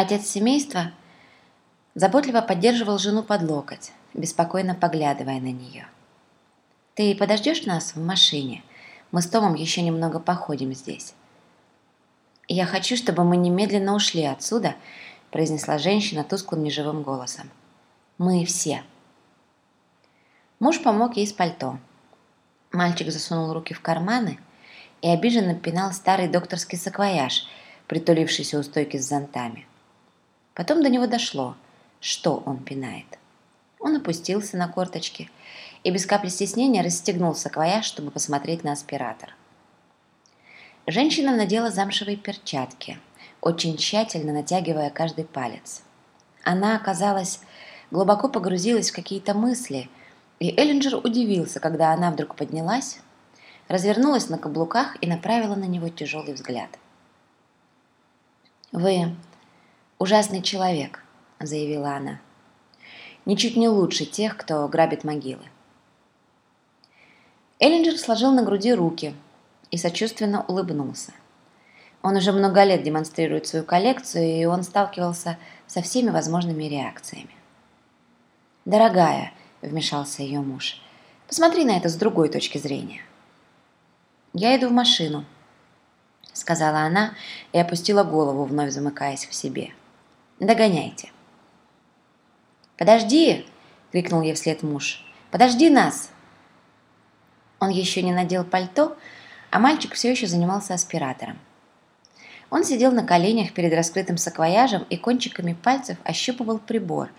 Отец семейства заботливо поддерживал жену под локоть, беспокойно поглядывая на нее. «Ты подождешь нас в машине? Мы с Томом еще немного походим здесь». «Я хочу, чтобы мы немедленно ушли отсюда», произнесла женщина тусклым неживым голосом. «Мы все». Муж помог ей с пальто. Мальчик засунул руки в карманы и обиженно пинал старый докторский саквояж, притулившийся у стойки с зонтами. Потом до него дошло, что он пинает. Он опустился на корточки и без капли стеснения расстегнул саквояж, чтобы посмотреть на аспиратор. Женщина надела замшевые перчатки, очень тщательно натягивая каждый палец. Она, казалось, глубоко погрузилась в какие-то мысли, и Эллинджер удивился, когда она вдруг поднялась, развернулась на каблуках и направила на него тяжелый взгляд. «Вы ужасный человек», — заявила она. «Ничуть не лучше тех, кто грабит могилы». Эллинджер сложил на груди руки и сочувственно улыбнулся. Он уже много лет демонстрирует свою коллекцию, и он сталкивался со всеми возможными реакциями. «Дорогая», — вмешался ее муж, — «посмотри на это с другой точки зрения». «Я иду в машину», — сказала она и опустила голову, вновь замыкаясь в себе. «Догоняйте». «Подожди!» — крикнул ей вслед муж. «Подожди нас!» Он еще не надел пальто, а мальчик все еще занимался аспиратором. Он сидел на коленях перед раскрытым саквояжем и кончиками пальцев ощупывал прибор,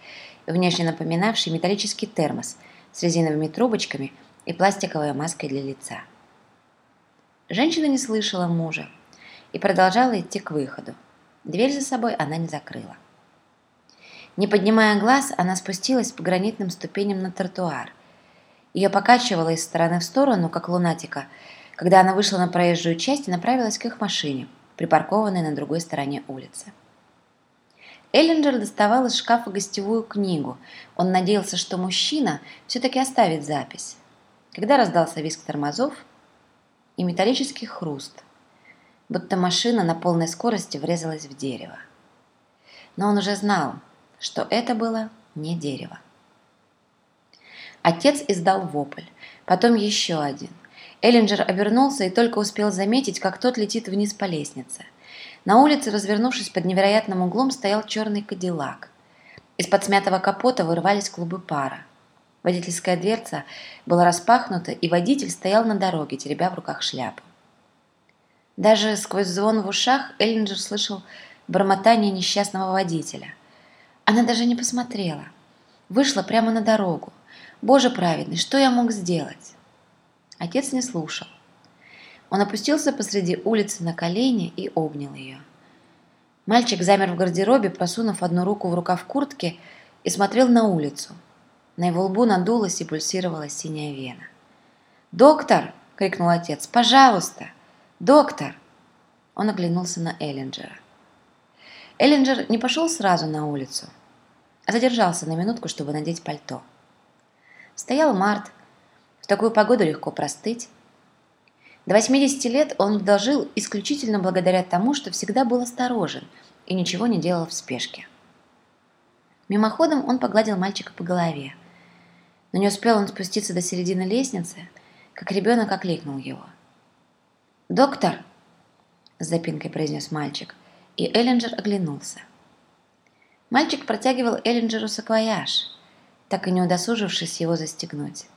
внешне напоминавший металлический термос с резиновыми трубочками и пластиковой маской для лица. Женщина не слышала мужа и продолжала идти к выходу. Дверь за собой она не закрыла. Не поднимая глаз, она спустилась по гранитным ступеням на тротуар. Ее покачивало из стороны в сторону, как лунатика, когда она вышла на проезжую часть и направилась к их машине – припаркованной на другой стороне улицы. Эллинджер доставал из шкафа гостевую книгу. Он надеялся, что мужчина все-таки оставит запись. Когда раздался визг тормозов и металлический хруст, будто машина на полной скорости врезалась в дерево. Но он уже знал, что это было не дерево. Отец издал вопль, потом еще один. Эллинджер обернулся и только успел заметить, как тот летит вниз по лестнице. На улице, развернувшись под невероятным углом, стоял черный кадиллак. Из-под смятого капота вырывались клубы пара. Водительская дверца была распахнута, и водитель стоял на дороге, теребя в руках шляпу. Даже сквозь звон в ушах Эллинджер слышал бормотание несчастного водителя. Она даже не посмотрела. Вышла прямо на дорогу. Боже праведный, что я мог сделать? Отец не слушал. Он опустился посреди улицы на колени и обнял ее. Мальчик замер в гардеробе, просунув одну руку в рукав куртки и смотрел на улицу. На его лбу надулась и пульсировала синяя вена. «Доктор!» — крикнул отец. «Пожалуйста! Доктор!» Он оглянулся на Эллинджера. Эллинджер не пошел сразу на улицу, а задержался на минутку, чтобы надеть пальто. Стоял март, в такую погоду легко простыть. До 80 лет он дожил исключительно благодаря тому, что всегда был осторожен и ничего не делал в спешке. Мимоходом он погладил мальчика по голове. Но не успел он спуститься до середины лестницы, как ребенок окликнул его. «Доктор!» – с запинкой произнес мальчик, и Эллинджер оглянулся. Мальчик протягивал Эллинджеру саквояж, так и не удосужившись его застегнуть.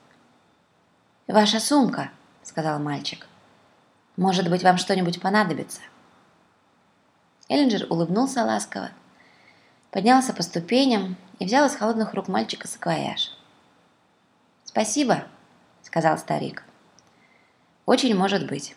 «Ваша сумка», — сказал мальчик. «Может быть, вам что-нибудь понадобится?» Эллинджер улыбнулся ласково, поднялся по ступеням и взял из холодных рук мальчика саквояж. «Спасибо», — сказал старик. «Очень может быть».